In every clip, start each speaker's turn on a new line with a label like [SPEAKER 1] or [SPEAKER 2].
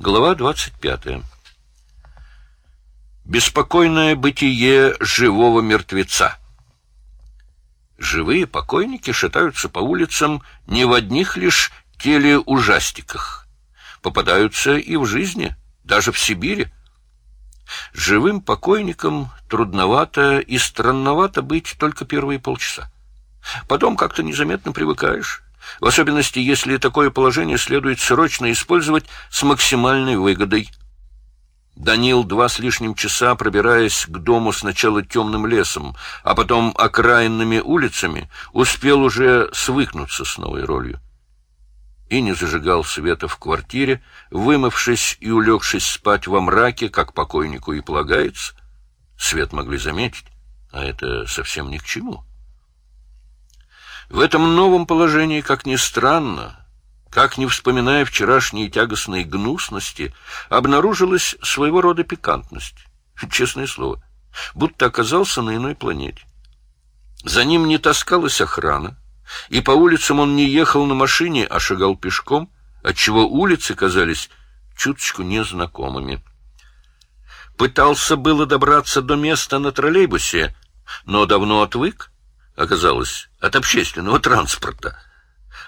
[SPEAKER 1] Глава 25. Беспокойное бытие живого мертвеца. Живые покойники шатаются по улицам не в одних лишь телеужастиках. Попадаются и в жизни, даже в Сибири. Живым покойникам трудновато и странновато быть только первые полчаса. Потом как-то незаметно привыкаешь в особенности, если такое положение следует срочно использовать с максимальной выгодой. Данил два с лишним часа, пробираясь к дому сначала темным лесом, а потом окраинными улицами, успел уже свыкнуться с новой ролью. И не зажигал света в квартире, вымывшись и улегшись спать во мраке, как покойнику и полагается. Свет могли заметить, а это совсем ни к чему. В этом новом положении, как ни странно, как не вспоминая вчерашние тягостные гнусности, обнаружилась своего рода пикантность. Честное слово, будто оказался на иной планете. За ним не таскалась охрана, и по улицам он не ехал на машине, а шагал пешком, отчего улицы казались чуточку незнакомыми. Пытался было добраться до места на троллейбусе, но давно отвык, оказалось, от общественного транспорта.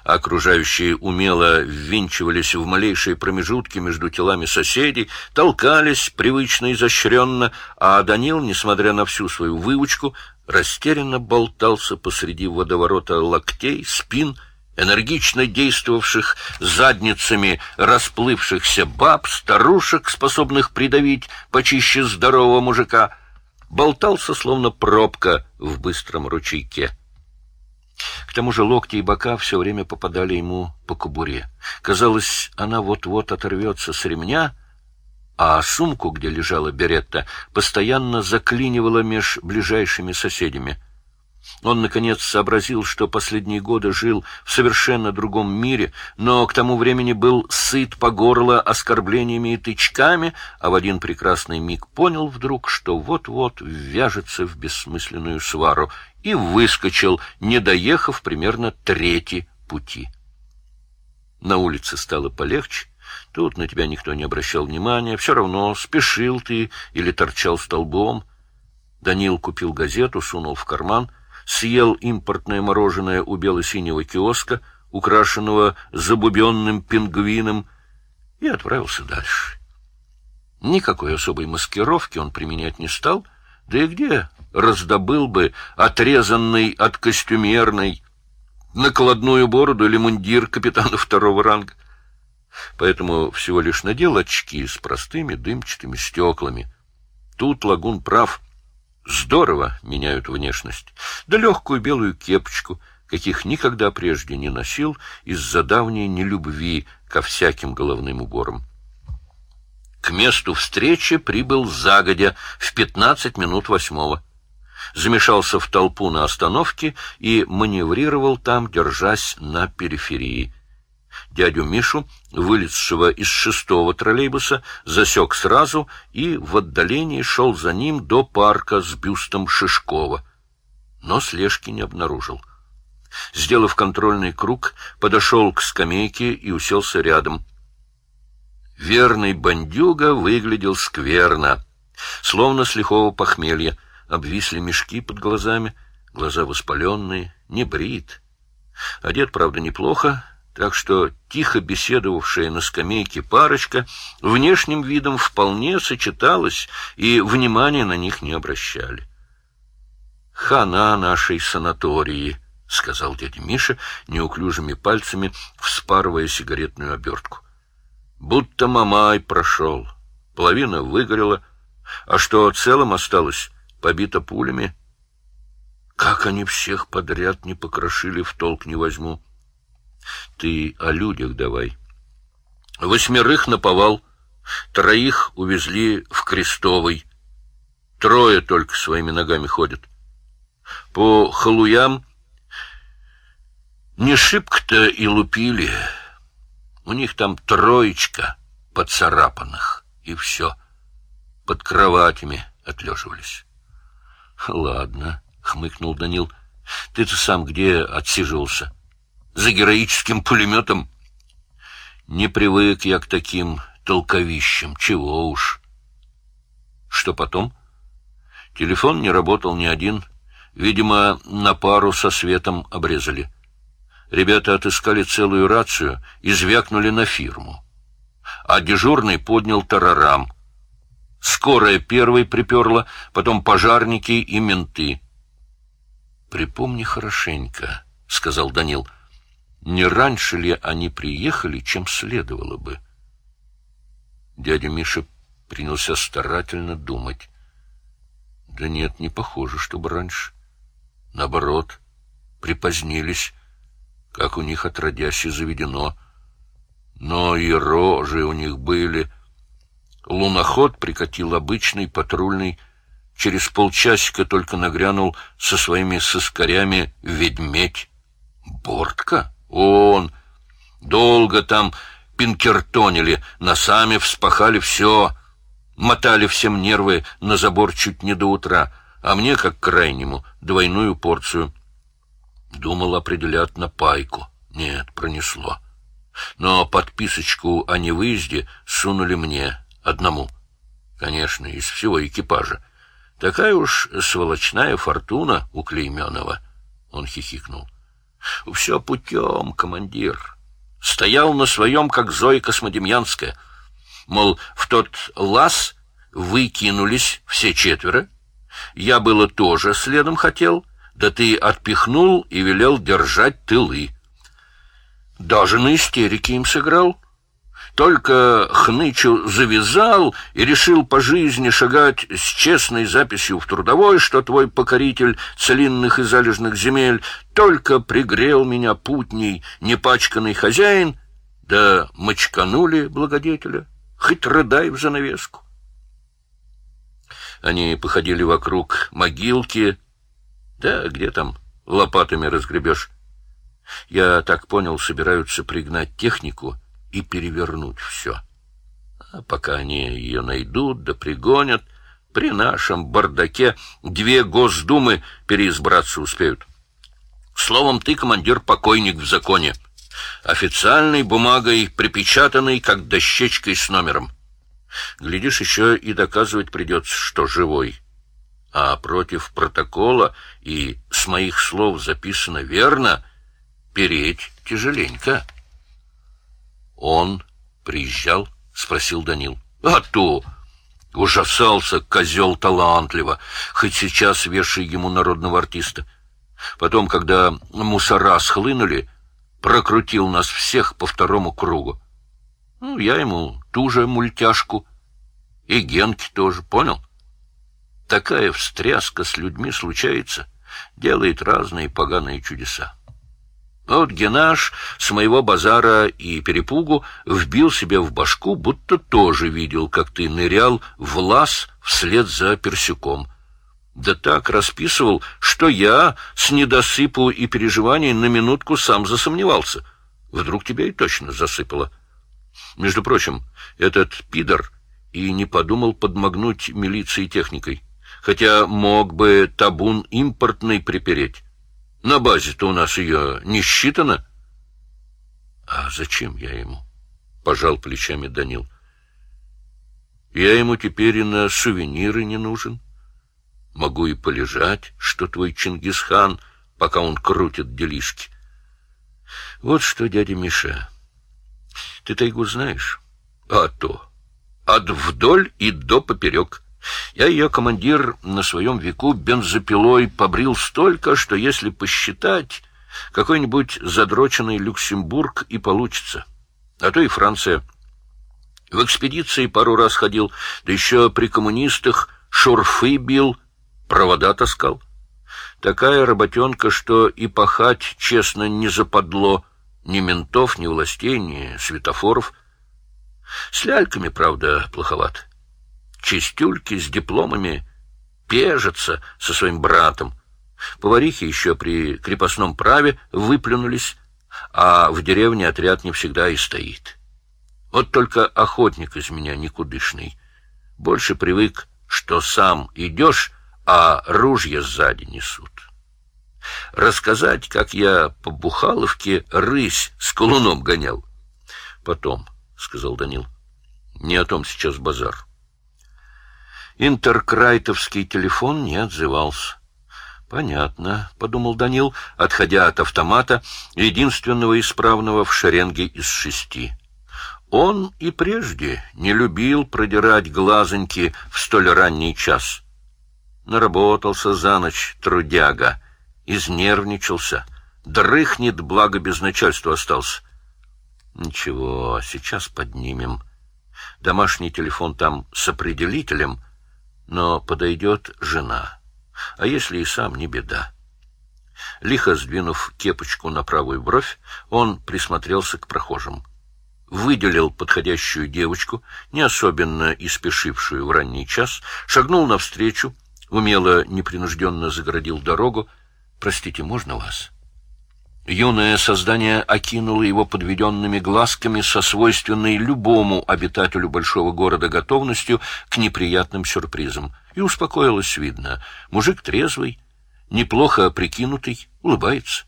[SPEAKER 1] Окружающие умело ввинчивались в малейшие промежутки между телами соседей, толкались привычно изощренно, а Данил, несмотря на всю свою выучку, растерянно болтался посреди водоворота локтей, спин, энергично действовавших задницами расплывшихся баб, старушек, способных придавить почище здорового мужика, болтался, словно пробка в быстром ручейке. К тому же локти и бока все время попадали ему по кобуре. Казалось, она вот-вот оторвется с ремня, а сумку, где лежала беретта, постоянно заклинивала меж ближайшими соседями — он, наконец, сообразил, что последние годы жил в совершенно другом мире, но к тому времени был сыт по горло оскорблениями и тычками, а в один прекрасный миг понял вдруг, что вот-вот ввяжется в бессмысленную свару, и выскочил, не доехав примерно трети пути. На улице стало полегче, тут на тебя никто не обращал внимания, все равно спешил ты или торчал столбом. Данил купил газету, сунул в карман — съел импортное мороженое у бело-синего киоска, украшенного забубенным пингвином, и отправился дальше. Никакой особой маскировки он применять не стал, да и где раздобыл бы отрезанный от костюмерной накладную бороду или мундир капитана второго ранга. Поэтому всего лишь надел очки с простыми дымчатыми стеклами. Тут Лагун прав — Здорово меняют внешность. Да легкую белую кепочку, каких никогда прежде не носил из-за давней нелюбви ко всяким головным уборам. К месту встречи прибыл загодя в пятнадцать минут восьмого. Замешался в толпу на остановке и маневрировал там, держась на периферии дядю Мишу, вылезшего из шестого троллейбуса, засек сразу и в отдалении шел за ним до парка с бюстом Шишкова. Но слежки не обнаружил. Сделав контрольный круг, подошел к скамейке и уселся рядом. Верный бандюга выглядел скверно, словно с лихого похмелья. Обвисли мешки под глазами, глаза воспаленные, не брит. Одет, правда, неплохо, так что тихо беседовавшая на скамейке парочка внешним видом вполне сочеталась, и внимания на них не обращали. «Хана нашей санатории», — сказал дядя Миша неуклюжими пальцами, вспарывая сигаретную обертку. «Будто мамай прошел, половина выгорела, а что целым осталось, побито пулями. Как они всех подряд не покрошили, в толк не возьму». Ты о людях давай. Восьмерых наповал, троих увезли в Крестовый. Трое только своими ногами ходят. По халуям не шибко-то и лупили. У них там троечка поцарапанных, и все. Под кроватями отлеживались. — Ладно, — хмыкнул Данил. — Ты-то сам где отсиживался? — за героическим пулеметом. Не привык я к таким толковищем, чего уж. Что потом? Телефон не работал ни один. Видимо, на пару со светом обрезали. Ребята отыскали целую рацию и звякнули на фирму. А дежурный поднял тарарам. Скорая первой приперла, потом пожарники и менты. «Припомни хорошенько», — сказал Данил. «Не раньше ли они приехали, чем следовало бы?» Дядя Миша принялся старательно думать. Да нет, не похоже, чтобы раньше. Наоборот, припозднились, как у них отродясь и заведено. Но и рожи у них были. Луноход прикатил обычный патрульный. Через полчасика только нагрянул со своими соскорями ведьмедь. Бортка? Он! Долго там пинкертонили, носами вспахали все, мотали всем нервы на забор чуть не до утра, а мне, как крайнему, двойную порцию. Думал, определят на пайку. Нет, пронесло. Но подписочку о невыезде сунули мне, одному. Конечно, из всего экипажа. Такая уж сволочная фортуна у Клейменова. Он хихикнул. — Все путем, командир стоял на своем, как Зоя Космодемьянская. Мол, в тот лаз выкинулись все четверо. Я было тоже следом хотел, да ты отпихнул и велел держать тылы. Даже на истерике им сыграл. Только хнычу завязал и решил по жизни шагать с честной записью в трудовой, что твой покоритель целинных и залежных земель только пригрел меня путней, непачканный хозяин, да мочканули благодетеля, хоть рыдай в занавеску. Они походили вокруг могилки, да где там лопатами разгребешь. Я так понял, собираются пригнать технику — и перевернуть все. А пока они ее найдут да пригонят, при нашем бардаке две госдумы переизбраться успеют. Словом, ты, командир, покойник в законе. Официальной бумагой припечатанный, как дощечкой с номером. Глядишь, еще и доказывать придется, что живой. А против протокола и с моих слов записано верно, переть тяжеленько. «Он приезжал?» — спросил Данил. «А то!» — ужасался козел талантливо, хоть сейчас вешай ему народного артиста. Потом, когда мусора схлынули, прокрутил нас всех по второму кругу. Ну, я ему ту же мультяшку. И Генки тоже, понял? Такая встряска с людьми случается, делает разные поганые чудеса. Вот Генаш с моего базара и перепугу вбил себе в башку, будто тоже видел, как ты нырял в лаз вслед за персюком. Да так расписывал, что я с недосыпу и переживаний на минутку сам засомневался. Вдруг тебя и точно засыпало. Между прочим, этот пидор и не подумал подмогнуть милиции техникой, хотя мог бы табун импортный припереть. На базе-то у нас ее не считано. — А зачем я ему? — пожал плечами Данил. — Я ему теперь и на сувениры не нужен. Могу и полежать, что твой Чингисхан, пока он крутит делишки. Вот что, дядя Миша, ты тайгу знаешь? А то. От вдоль и до поперек. Я ее, командир, на своем веку бензопилой побрил столько, что если посчитать, какой-нибудь задроченный Люксембург и получится. А то и Франция. В экспедиции пару раз ходил, да еще при коммунистах шурфы бил, провода таскал. Такая работенка, что и пахать, честно, не западло ни ментов, ни властей, ни светофоров. С ляльками, правда, плоховато чистюльки с дипломами пежатся со своим братом. Поварихи еще при крепостном праве выплюнулись, а в деревне отряд не всегда и стоит. Вот только охотник из меня никудышный. Больше привык, что сам идешь, а ружья сзади несут. Рассказать, как я по Бухаловке рысь с колуном гонял. Потом, — сказал Данил. Не о том сейчас базар. Интеркрайтовский телефон не отзывался. «Понятно», — подумал Данил, отходя от автомата, единственного исправного в шеренге из шести. Он и прежде не любил продирать глазоньки в столь ранний час. Наработался за ночь трудяга, изнервничался, дрыхнет, благо без начальства остался. Ничего, сейчас поднимем. Домашний телефон там с определителем, но подойдет жена. А если и сам, не беда. Лихо сдвинув кепочку на правую бровь, он присмотрелся к прохожим. Выделил подходящую девочку, не особенно испешившую в ранний час, шагнул навстречу, умело, непринужденно загородил дорогу. «Простите, можно вас?» Юное создание окинуло его подведенными глазками со свойственной любому обитателю большого города готовностью к неприятным сюрпризам. И успокоилось видно. Мужик трезвый, неплохо прикинутый, улыбается.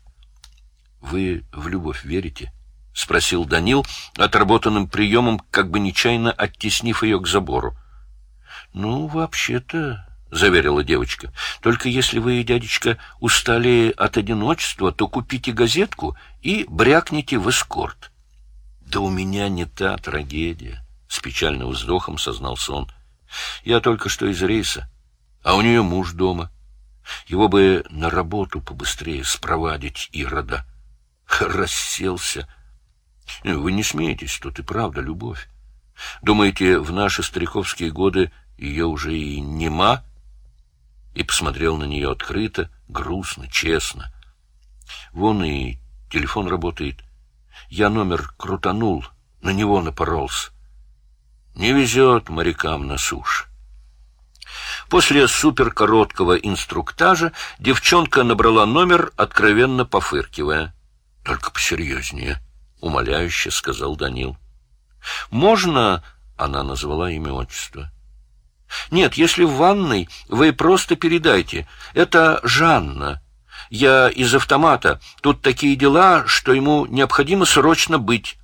[SPEAKER 1] — Вы в любовь верите? — спросил Данил, отработанным приемом, как бы нечаянно оттеснив ее к забору. — Ну, вообще-то — заверила девочка. — Только если вы, дядечка, устали от одиночества, то купите газетку и брякните в эскорт. — Да у меня не та трагедия, — с печальным вздохом сознался он. — Я только что из рейса, а у нее муж дома. Его бы на работу побыстрее спровадить Ирода. Расселся. Вы не смеетесь, тут и правда любовь. Думаете, в наши стариковские годы ее уже и нема? — и посмотрел на нее открыто, грустно, честно. Вон и телефон работает. Я номер крутанул, на него напоролся. Не везет морякам на суше. После суперкороткого инструктажа девчонка набрала номер, откровенно пофыркивая. — Только посерьезнее, — умоляюще сказал Данил. — Можно... — она назвала имя отчество. Нет, если в ванной, вы просто передайте. Это Жанна. Я из автомата. Тут такие дела, что ему необходимо срочно быть.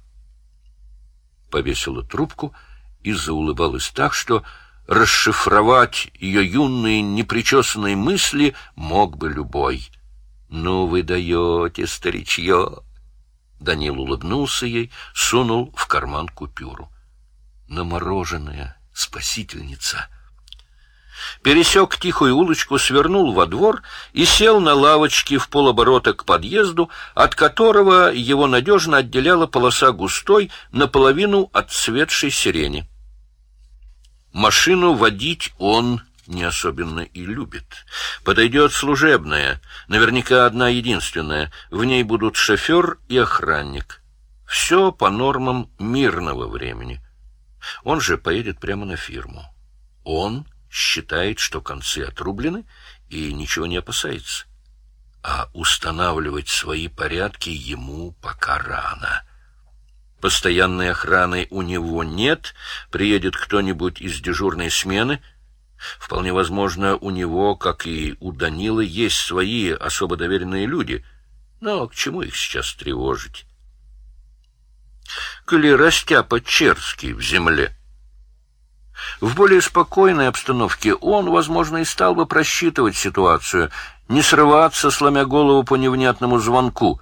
[SPEAKER 1] Повесила трубку и заулыбалась так, что расшифровать ее юные непричесанные мысли мог бы любой. «Ну вы даете, старичье!» Данил улыбнулся ей, сунул в карман купюру. «На мороженое, спасительница!» Пересек тихую улочку, свернул во двор и сел на лавочке в полоборота к подъезду, от которого его надежно отделяла полоса густой, наполовину отцветшей сирени. Машину водить он не особенно и любит. Подойдет служебная, наверняка одна единственная, в ней будут шофер и охранник. Все по нормам мирного времени. Он же поедет прямо на фирму. Он считает, что концы отрублены и ничего не опасается. А устанавливать свои порядки ему пока рано. Постоянной охраны у него нет, приедет кто-нибудь из дежурной смены. Вполне возможно, у него, как и у Данилы, есть свои особо доверенные люди, но к чему их сейчас тревожить? Коли растяпа Черский в земле — в более спокойной обстановке он, возможно, и стал бы просчитывать ситуацию, не срываться, сломя голову по невнятному звонку.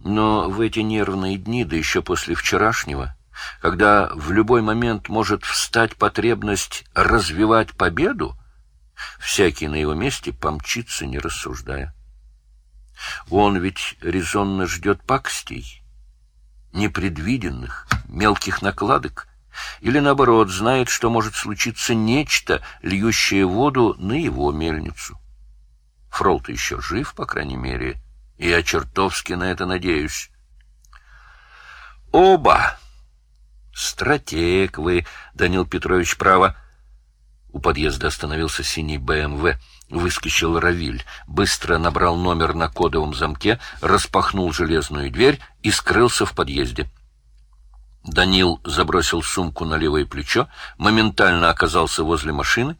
[SPEAKER 1] Но в эти нервные дни, да еще после вчерашнего, когда в любой момент может встать потребность развивать победу, всякий на его месте помчится, не рассуждая. Он ведь резонно ждет пакостей, непредвиденных, мелких накладок — или, наоборот, знает, что может случиться нечто, льющее воду на его мельницу. Фрол-то еще жив, по крайней мере, и я чертовски на это надеюсь. Оба! Стратег вы, Данил Петрович, право. У подъезда остановился синий БМВ. Выскочил Равиль, быстро набрал номер на кодовом замке, распахнул железную дверь и скрылся в подъезде. Данил забросил сумку на левое плечо, моментально оказался возле машины.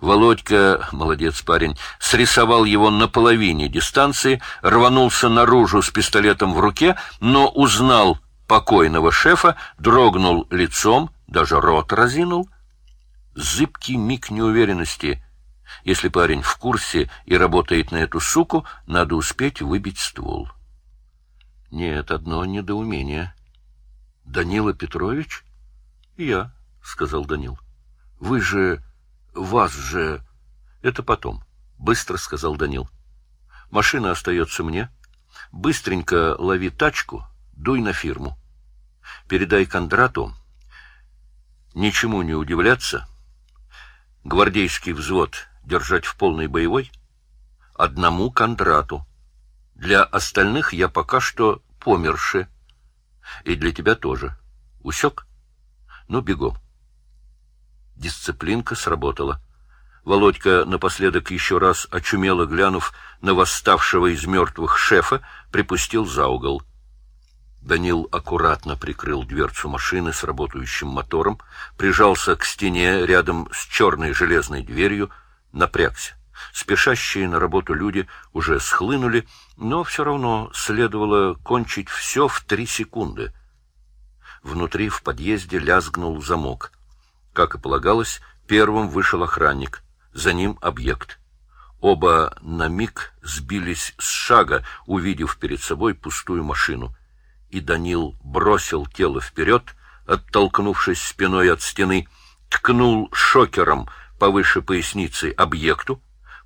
[SPEAKER 1] Володька, молодец парень, срисовал его на половине дистанции, рванулся наружу с пистолетом в руке, но узнал покойного шефа, дрогнул лицом, даже рот разинул. Зыбкий миг неуверенности. Если парень в курсе и работает на эту суку, надо успеть выбить ствол. Нет, одно недоумение. Данила Петрович? Я, сказал Данил. Вы же... вас же... Это потом, быстро сказал Данил. Машина остается мне. Быстренько лови тачку, дуй на фирму. Передай Кондрату, ничему не удивляться, гвардейский взвод держать в полной боевой, одному Кондрату. Для остальных я пока что померши. И для тебя тоже. Усек? Ну, бегом. Дисциплинка сработала. Володька, напоследок еще раз очумело глянув на восставшего из мертвых шефа, припустил за угол. Данил аккуратно прикрыл дверцу машины с работающим мотором, прижался к стене рядом с черной железной дверью, напрягся. Спешащие на работу люди уже схлынули, но все равно следовало кончить все в три секунды. Внутри в подъезде лязгнул замок. Как и полагалось, первым вышел охранник, за ним объект. Оба на миг сбились с шага, увидев перед собой пустую машину. И Данил бросил тело вперед, оттолкнувшись спиной от стены, ткнул шокером повыше поясницы объекту,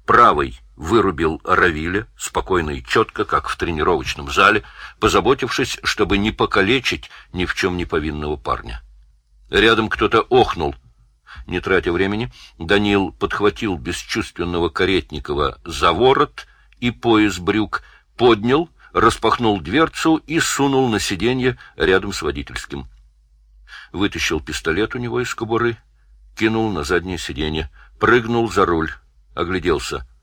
[SPEAKER 1] правой вырубил Равиля, спокойно и четко, как в тренировочном зале, позаботившись, чтобы не покалечить ни в чем не повинного парня. Рядом кто-то охнул. Не тратя времени, Данил подхватил бесчувственного Каретникова за ворот и пояс брюк, поднял, распахнул дверцу и сунул на сиденье рядом с водительским. Вытащил пистолет у него из кобуры, кинул на заднее сиденье, прыгнул за руль, огляделся —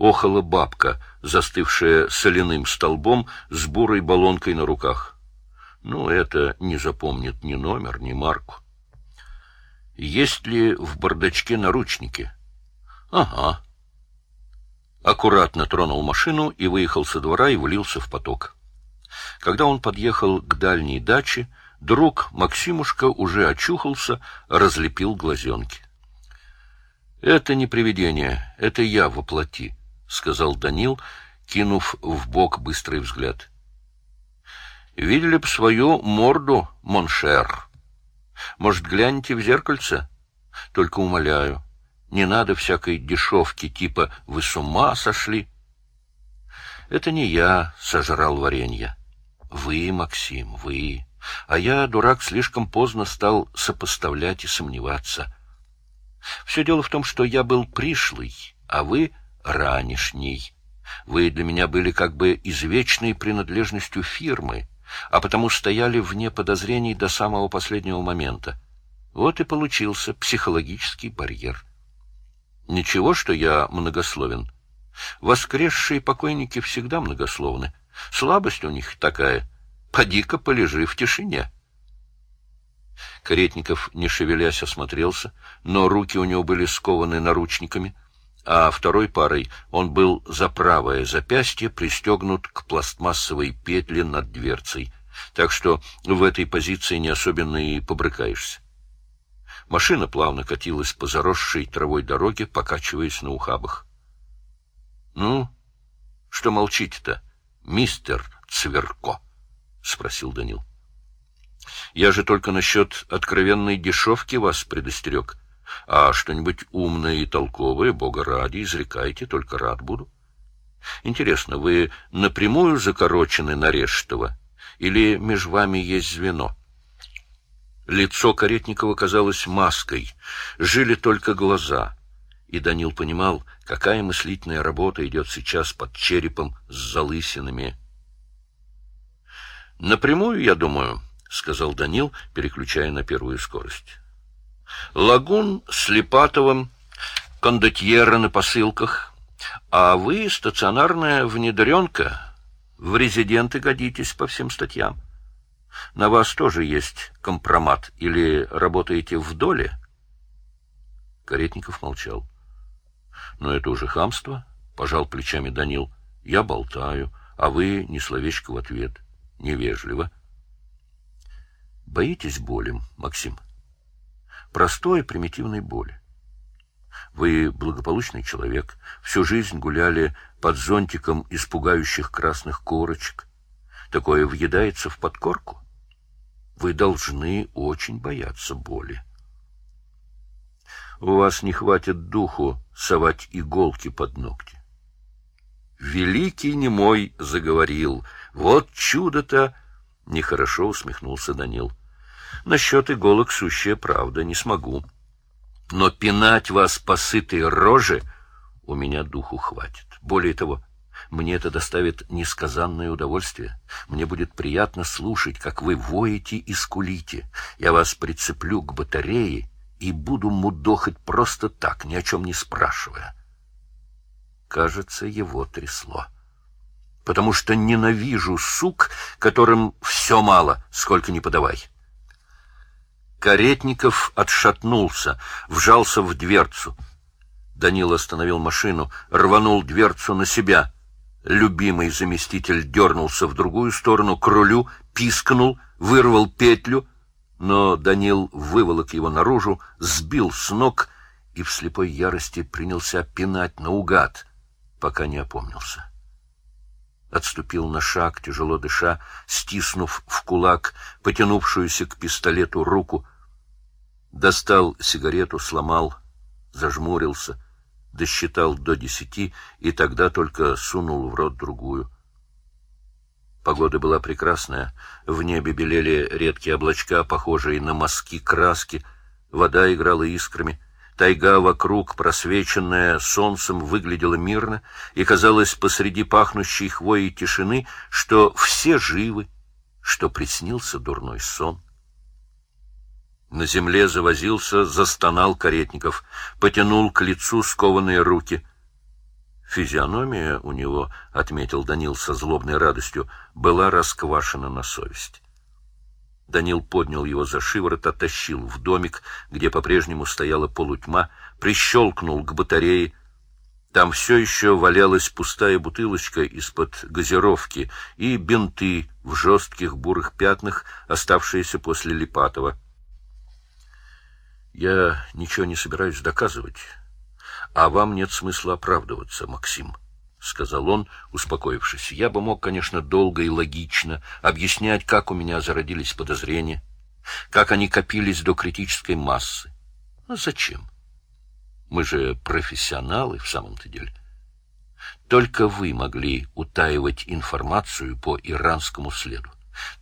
[SPEAKER 1] охала бабка, застывшая соляным столбом с бурой баллонкой на руках. Ну, это не запомнит ни номер, ни марку. Есть ли в бардачке наручники? Ага. Аккуратно тронул машину и выехал со двора и влился в поток. Когда он подъехал к дальней даче, друг Максимушка уже очухался, разлепил глазенки. — Это не привидение, это я во плоти, — сказал Данил, кинув вбок быстрый взгляд. — Видели б свою морду, mon cher. Может, гляньте в зеркальце? Только умоляю, не надо всякой дешевки типа «вы с ума сошли». Это не я сожрал варенье. Вы, Максим, вы. А я, дурак, слишком поздно стал сопоставлять и сомневаться. Все дело в том, что я был пришлый, а вы ранешний. Вы для меня были как бы извечной принадлежностью фирмы, а потому стояли вне подозрений до самого последнего момента. Вот и получился психологический барьер. Ничего, что я многословен. Воскресшие покойники всегда многословны. Слабость у них такая. Поди-ка полежи в тишине. Каретников, не шевелясь, осмотрелся, но руки у него были скованы наручниками — а второй парой он был за правое запястье пристегнут к пластмассовой петле над дверцей, так что в этой позиции не особенно и побрыкаешься. Машина плавно катилась по заросшей травой дороге, покачиваясь на ухабах. — Ну, что молчите-то, мистер Цверко? — спросил Данил. — Я же только насчет откровенной дешевки вас предостерег. А что-нибудь умное и толковое, бога ради, изрекайте, только рад буду. Интересно, вы напрямую закорочены на Рештова или меж вами есть звено? Лицо Каретникова казалось маской, жили только глаза. И Данил понимал, какая мыслительная работа идет сейчас под черепом с залысинами. «Напрямую, я думаю», — сказал Данил, переключая на первую скорость. Лагун с Липатовым, кондотьера на посылках, а вы стационарная внедренка, в резиденты годитесь по всем статьям. На вас тоже есть компромат или работаете в доле? Каретников молчал. Но это уже хамство, пожал плечами Данил. Я болтаю, а вы ни словечко в ответ. Невежливо. Боитесь боли, Максим? — простой примитивной боли. Вы благополучный человек, всю жизнь гуляли под зонтиком испугающих красных корочек. Такое въедается в подкорку. Вы должны очень бояться боли. У вас не хватит духу совать иголки под ногти. Великий немой заговорил. Вот чудо-то! Нехорошо усмехнулся Данил. Насчет иголок сущая правда, не смогу. Но пинать вас по сытой роже у меня духу хватит. Более того, мне это доставит несказанное удовольствие. Мне будет приятно слушать, как вы воете и скулите. Я вас прицеплю к батарее и буду мудохать просто так, ни о чем не спрашивая. Кажется, его трясло. Потому что ненавижу сук, которым все мало, сколько ни подавай. Каретников отшатнулся, вжался в дверцу. Данил остановил машину, рванул дверцу на себя. Любимый заместитель дернулся в другую сторону, к рулю, пискнул, вырвал петлю, но Данил выволок его наружу, сбил с ног и в слепой ярости принялся пинать наугад, пока не опомнился отступил на шаг, тяжело дыша, стиснув в кулак потянувшуюся к пистолету руку, достал сигарету, сломал, зажмурился, досчитал до десяти и тогда только сунул в рот другую. Погода была прекрасная, в небе белели редкие облачка, похожие на мазки краски, вода играла искрами — Тайга вокруг, просвеченная солнцем, выглядела мирно, и казалось посреди пахнущей хвоей тишины, что все живы, что приснился дурной сон. На земле завозился, застонал Каретников, потянул к лицу скованные руки. Физиономия у него, — отметил Данил со злобной радостью, — была расквашена на совесть. Данил поднял его за шиворот, оттащил в домик, где по-прежнему стояла полутьма, прищелкнул к батарее. Там все еще валялась пустая бутылочка из-под газировки и бинты в жестких бурых пятнах, оставшиеся после Липатова. «Я ничего не собираюсь доказывать, а вам нет смысла оправдываться, Максим». — сказал он, успокоившись. «Я бы мог, конечно, долго и логично объяснять, как у меня зародились подозрения, как они копились до критической массы. Но зачем? Мы же профессионалы в самом-то деле. Только вы могли утаивать информацию по иранскому следу.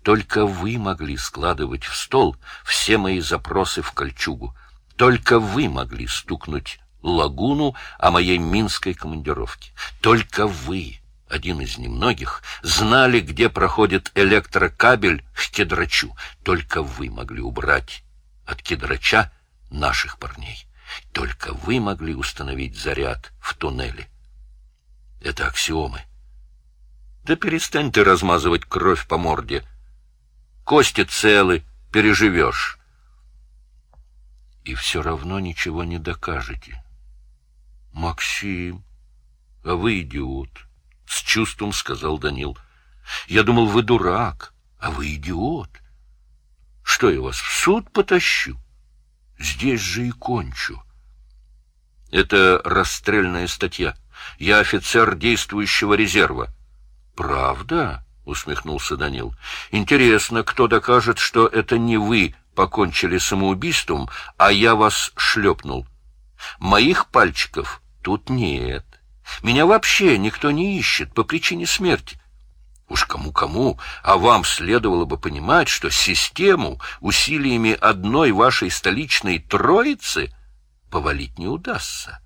[SPEAKER 1] Только вы могли складывать в стол все мои запросы в кольчугу. Только вы могли стукнуть лагуну о моей минской командировке. Только вы, один из немногих, знали, где проходит электрокабель к кедрачу. Только вы могли убрать от кедрача наших парней. Только вы могли установить заряд в туннеле. Это аксиомы. Да перестань ты размазывать кровь по морде. Кости целы, переживешь. И все равно ничего не докажете. — Максим, а вы идиот, — с чувством сказал Данил. — Я думал, вы дурак, а вы идиот. Что я вас в суд потащу? Здесь же и кончу. Это расстрельная статья. Я офицер действующего резерва. Правда? — усмехнулся Данил. — Интересно, кто докажет, что это не вы покончили самоубийством, а я вас шлепнул? — Моих пальчиков тут нет. Меня вообще никто не ищет по причине смерти. Уж кому-кому, а вам следовало бы понимать, что систему усилиями одной вашей столичной троицы повалить не удастся.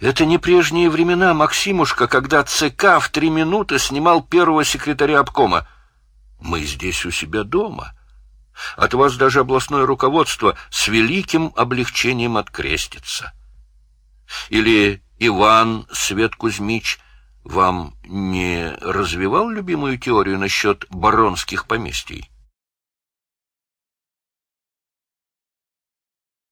[SPEAKER 1] Это не прежние времена, Максимушка, когда ЦК в три минуты снимал первого секретаря обкома. Мы здесь у себя дома — от вас даже областное руководство с великим облегчением открестится. Или Иван Свет Кузьмич вам не развивал любимую теорию насчет баронских поместий?